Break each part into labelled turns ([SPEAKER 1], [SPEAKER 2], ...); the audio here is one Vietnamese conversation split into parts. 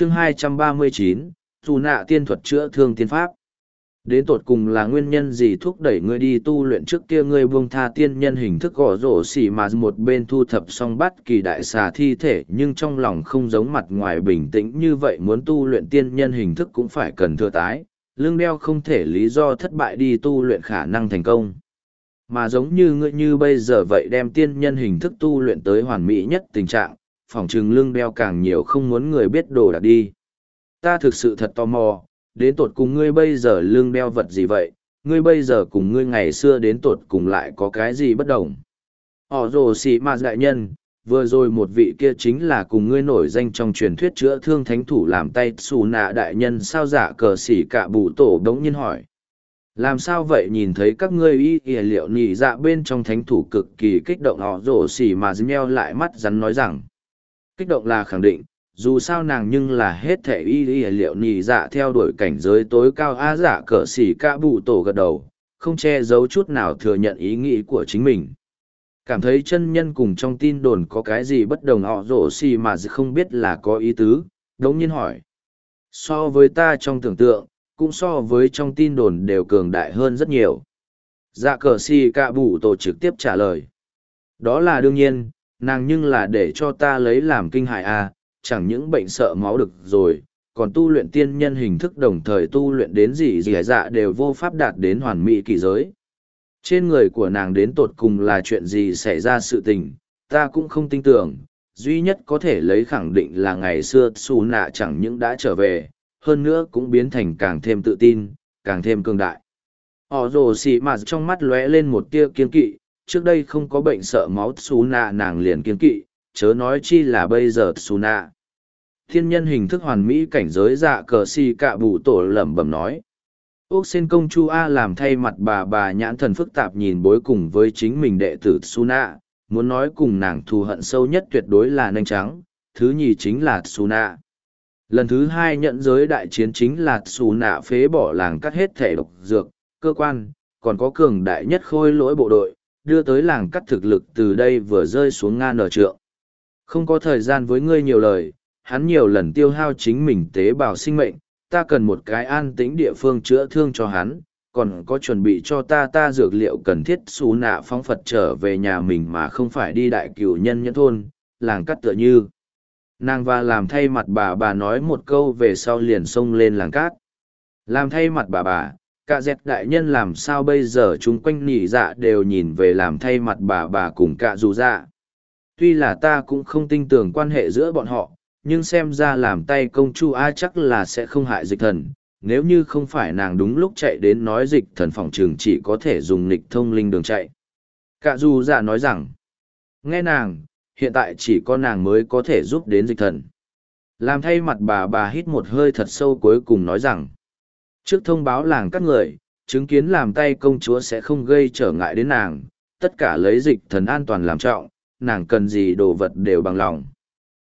[SPEAKER 1] chương 239, dù nạ tiên thuật chữa thương tiên pháp. Đến tột cùng là nguyên nhân gì thúc đẩy ngươi đi tu luyện trước kia ngươi buông tha tiên nhân hình thức gõ rổ xỉ mà một bên thu thập xong bắt kỳ đại xà thi thể nhưng trong lòng không giống mặt ngoài bình tĩnh như vậy muốn tu luyện tiên nhân hình thức cũng phải cần thừa tái, lương đeo không thể lý do thất bại đi tu luyện khả năng thành công. Mà giống như ngươi như bây giờ vậy đem tiên nhân hình thức tu luyện tới hoàn mỹ nhất tình trạng, phỏng chừng lương đeo càng nhiều không muốn người biết đồ đạc đi. Ta thực sự thật tò mò, đến tột cùng ngươi bây giờ lương đeo vật gì vậy, ngươi bây giờ cùng ngươi ngày xưa đến tột cùng lại có cái gì bất đồng. Họ rồ xì mà đại nhân, vừa rồi một vị kia chính là cùng ngươi nổi danh trong truyền thuyết chữa thương thánh thủ làm tay xù nạ đại nhân sao giả cờ xỉ cả bụ tổ đống nhiên hỏi. Làm sao vậy nhìn thấy các ngươi y y liệu nhị dạ bên trong thánh thủ cực kỳ kích động họ rổ xỉ mà dính lại mắt rắn nói rằng. Kích động là khẳng định, dù sao nàng nhưng là hết thể y y liệu nhị dạ theo đuổi cảnh giới tối cao á dạ cờ xỉ ca bụ tổ gật đầu, không che giấu chút nào thừa nhận ý nghĩ của chính mình. Cảm thấy chân nhân cùng trong tin đồn có cái gì bất đồng họ rổ xì mà không biết là có ý tứ, đống nhiên hỏi. So với ta trong tưởng tượng, cũng so với trong tin đồn đều cường đại hơn rất nhiều. Dạ cờ xì ca bụ tổ trực tiếp trả lời. Đó là đương nhiên, nàng nhưng là để cho ta lấy làm kinh hại à, chẳng những bệnh sợ máu được rồi, còn tu luyện tiên nhân hình thức đồng thời tu luyện đến gì gì dạ đều vô pháp đạt đến hoàn mỹ kỳ giới. Trên người của nàng đến tột cùng là chuyện gì xảy ra sự tình, ta cũng không tin tưởng, duy nhất có thể lấy khẳng định là ngày xưa xù nạ chẳng những đã trở về, hơn nữa cũng biến thành càng thêm tự tin, càng thêm cường đại. Họ rồ xì mà trong mắt lóe lên một tia kiên kỵ, trước đây không có bệnh sợ máu xù nạ nàng liền kiên kỵ, chớ nói chi là bây giờ xù nạ. Thiên nhân hình thức hoàn mỹ cảnh giới dạ cờ si cạ bụ tổ lẩm bẩm nói. Úc sen công chu A làm thay mặt bà bà nhãn thần phức tạp nhìn bối cùng với chính mình đệ tử Suna, muốn nói cùng nàng thù hận sâu nhất tuyệt đối là nanh trắng, thứ nhì chính là Suna. Lần thứ hai nhận giới đại chiến chính là Suna phế bỏ làng cắt hết thể độc dược, cơ quan, còn có cường đại nhất khôi lỗi bộ đội, đưa tới làng cắt thực lực từ đây vừa rơi xuống ngan nở trượng. Không có thời gian với ngươi nhiều lời, hắn nhiều lần tiêu hao chính mình tế bào sinh mệnh, ta cần một cái an tĩnh địa phương chữa thương cho hắn, còn có chuẩn bị cho ta ta dược liệu cần thiết xú nạ phóng Phật trở về nhà mình mà không phải đi đại cửu nhân nhân thôn, làng cắt tựa như. Nàng và làm thay mặt bà bà nói một câu về sau liền xông lên làng cát. Làm thay mặt bà bà, cả dẹt đại nhân làm sao bây giờ chúng quanh nỉ dạ đều nhìn về làm thay mặt bà bà cùng cả dù dạ. Tuy là ta cũng không tin tưởng quan hệ giữa bọn họ, nhưng xem ra làm tay công chu a chắc là sẽ không hại dịch thần. Nếu như không phải nàng đúng lúc chạy đến nói dịch thần phòng trường chỉ có thể dùng nịch thông linh đường chạy. Cả dù dạ nói rằng nghe nàng hiện tại chỉ có nàng mới có thể giúp đến dịch thần. Làm thay mặt bà bà hít một hơi thật sâu cuối cùng nói rằng trước thông báo làng các người chứng kiến làm tay công chúa sẽ không gây trở ngại đến nàng tất cả lấy dịch thần an toàn làm trọng nàng cần gì đồ vật đều bằng lòng.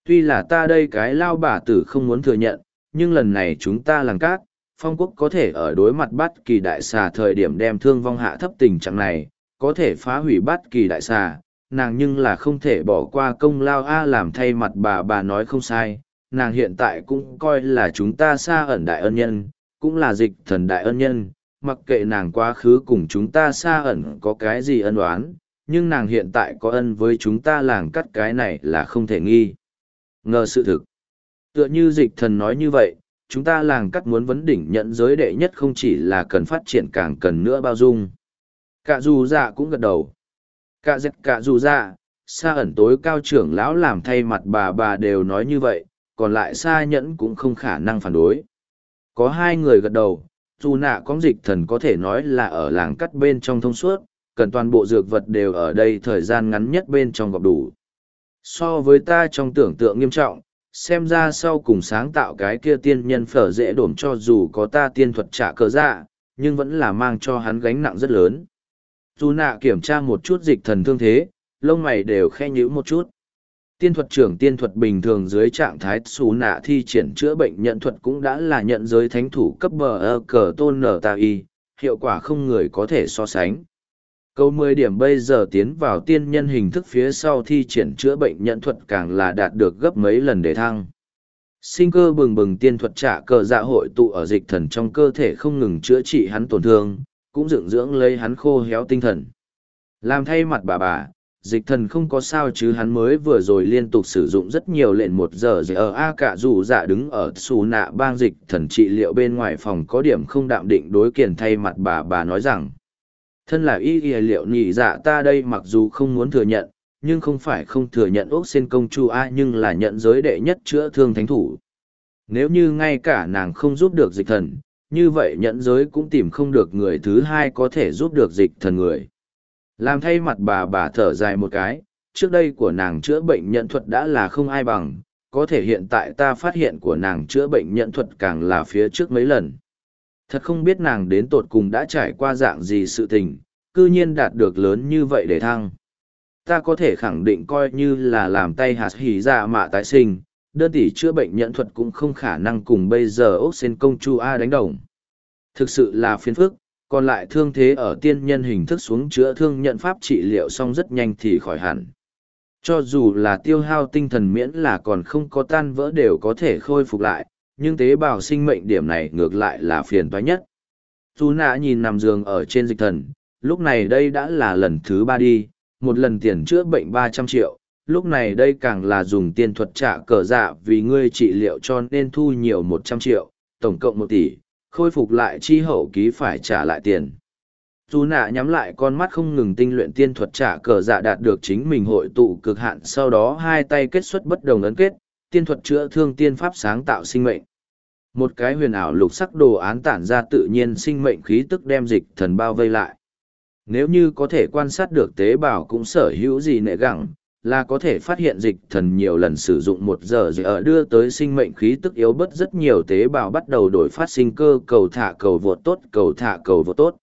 [SPEAKER 1] Tuy là ta đây cái lao bà tử không muốn thừa nhận, nhưng lần này chúng ta làng cát, phong quốc có thể ở đối mặt bắt kỳ đại xà thời điểm đem thương vong hạ thấp tình trạng này, có thể phá hủy bắt kỳ đại xà, nàng nhưng là không thể bỏ qua công lao A làm thay mặt bà bà nói không sai, nàng hiện tại cũng coi là chúng ta xa ẩn đại ân nhân, cũng là dịch thần đại ân nhân, mặc kệ nàng quá khứ cùng chúng ta xa ẩn có cái gì ân oán, nhưng nàng hiện tại có ân với chúng ta làng cắt cái này là không thể nghi ngờ sự thực. Tựa như dịch thần nói như vậy, chúng ta làng cắt muốn vấn đỉnh nhận giới đệ nhất không chỉ là cần phát triển càng cần nữa bao dung. Cả dù dạ cũng gật đầu. Cả dẹp cả dù dạ, xa ẩn tối cao trưởng lão làm thay mặt bà bà đều nói như vậy, còn lại xa nhẫn cũng không khả năng phản đối. Có hai người gật đầu, dù nạ có dịch thần có thể nói là ở làng cắt bên trong thông suốt, cần toàn bộ dược vật đều ở đây thời gian ngắn nhất bên trong gọp đủ. So với ta trong tưởng tượng nghiêm trọng xem ra sau cùng sáng tạo cái kia tiên nhân phở dễ đổm cho dù có ta tiên thuật trả cờ dạ nhưng vẫn là mang cho hắn gánh nặng rất lớn. Dù nạ kiểm tra một chút dịch thần thương thế lông mày đều khe nhữ một chút tiên thuật trưởng tiên thuật bình thường dưới trạng thái xù nạ thi triển chữa bệnh nhận thuật cũng đã là nhận giới thánh thủ cấp bờ ơ cờ tôn nở tạ y hiệu quả không người có thể so sánh Câu mười điểm bây giờ tiến vào tiên nhân hình thức phía sau thi triển chữa bệnh nhận thuật càng là đạt được gấp mấy lần để thăng. Sinh cơ bừng bừng tiên thuật trả cờ dạ hội tụ ở dịch thần trong cơ thể không ngừng chữa trị hắn tổn thương, cũng dựng dưỡng lấy hắn khô héo tinh thần. Làm thay mặt bà bà, dịch thần không có sao chứ hắn mới vừa rồi liên tục sử dụng rất nhiều lệnh một giờ giờ ờ, a cả dù dạ đứng ở xù nạ bang dịch thần trị liệu bên ngoài phòng có điểm không đạm định đối kiền thay mặt bà bà nói rằng, thân là y y liệu nhị dạ ta đây mặc dù không muốn thừa nhận, nhưng không phải không thừa nhận ốc xin công chu a, nhưng là nhận giới đệ nhất chữa thương thánh thủ. Nếu như ngay cả nàng không giúp được dịch thần, như vậy nhận giới cũng tìm không được người thứ hai có thể giúp được dịch thần người làm thay mặt bà bà thở dài một cái, trước đây của nàng chữa bệnh nhận thuật đã là không ai bằng, có thể hiện tại ta phát hiện của nàng chữa bệnh nhận thuật càng là phía trước mấy lần. Thật không biết nàng đến tột cùng đã trải qua dạng gì sự tình, cư nhiên đạt được lớn như vậy để thăng. Ta có thể khẳng định coi như là làm tay hạt hỉ ra mạ tái sinh, đơn tỷ chữa bệnh nhận thuật cũng không khả năng cùng bây giờ ốc sen công chu A đánh đồng. Thực sự là phiền phức, còn lại thương thế ở tiên nhân hình thức xuống chữa thương nhận pháp trị liệu xong rất nhanh thì khỏi hẳn. Cho dù là tiêu hao tinh thần miễn là còn không có tan vỡ đều có thể khôi phục lại, nhưng tế bào sinh mệnh điểm này ngược lại là phiền toái nhất. Tu nạ nhìn nằm giường ở trên dịch thần, lúc này đây đã là lần thứ ba đi, một lần tiền chữa bệnh ba trăm triệu, lúc này đây càng là dùng tiền thuật trả cờ dạ vì ngươi trị liệu cho nên thu nhiều một trăm triệu, tổng cộng một tỷ, khôi phục lại chi hậu ký phải trả lại tiền. Dù nạ nhắm lại con mắt không ngừng tinh luyện tiên thuật trả cờ dạ đạt được chính mình hội tụ cực hạn sau đó hai tay kết xuất bất đồng ấn kết, tiên thuật chữa thương tiên pháp sáng tạo sinh mệnh. Một cái huyền ảo lục sắc đồ án tản ra tự nhiên sinh mệnh khí tức đem dịch thần bao vây lại. Nếu như có thể quan sát được tế bào cũng sở hữu gì nệ gẳng, là có thể phát hiện dịch thần nhiều lần sử dụng một giờ giờ ở đưa tới sinh mệnh khí tức yếu bớt rất nhiều tế bào bắt đầu đổi phát sinh cơ, cầu thả, cầu vượt tốt, cầu thả, cầu vượt tốt.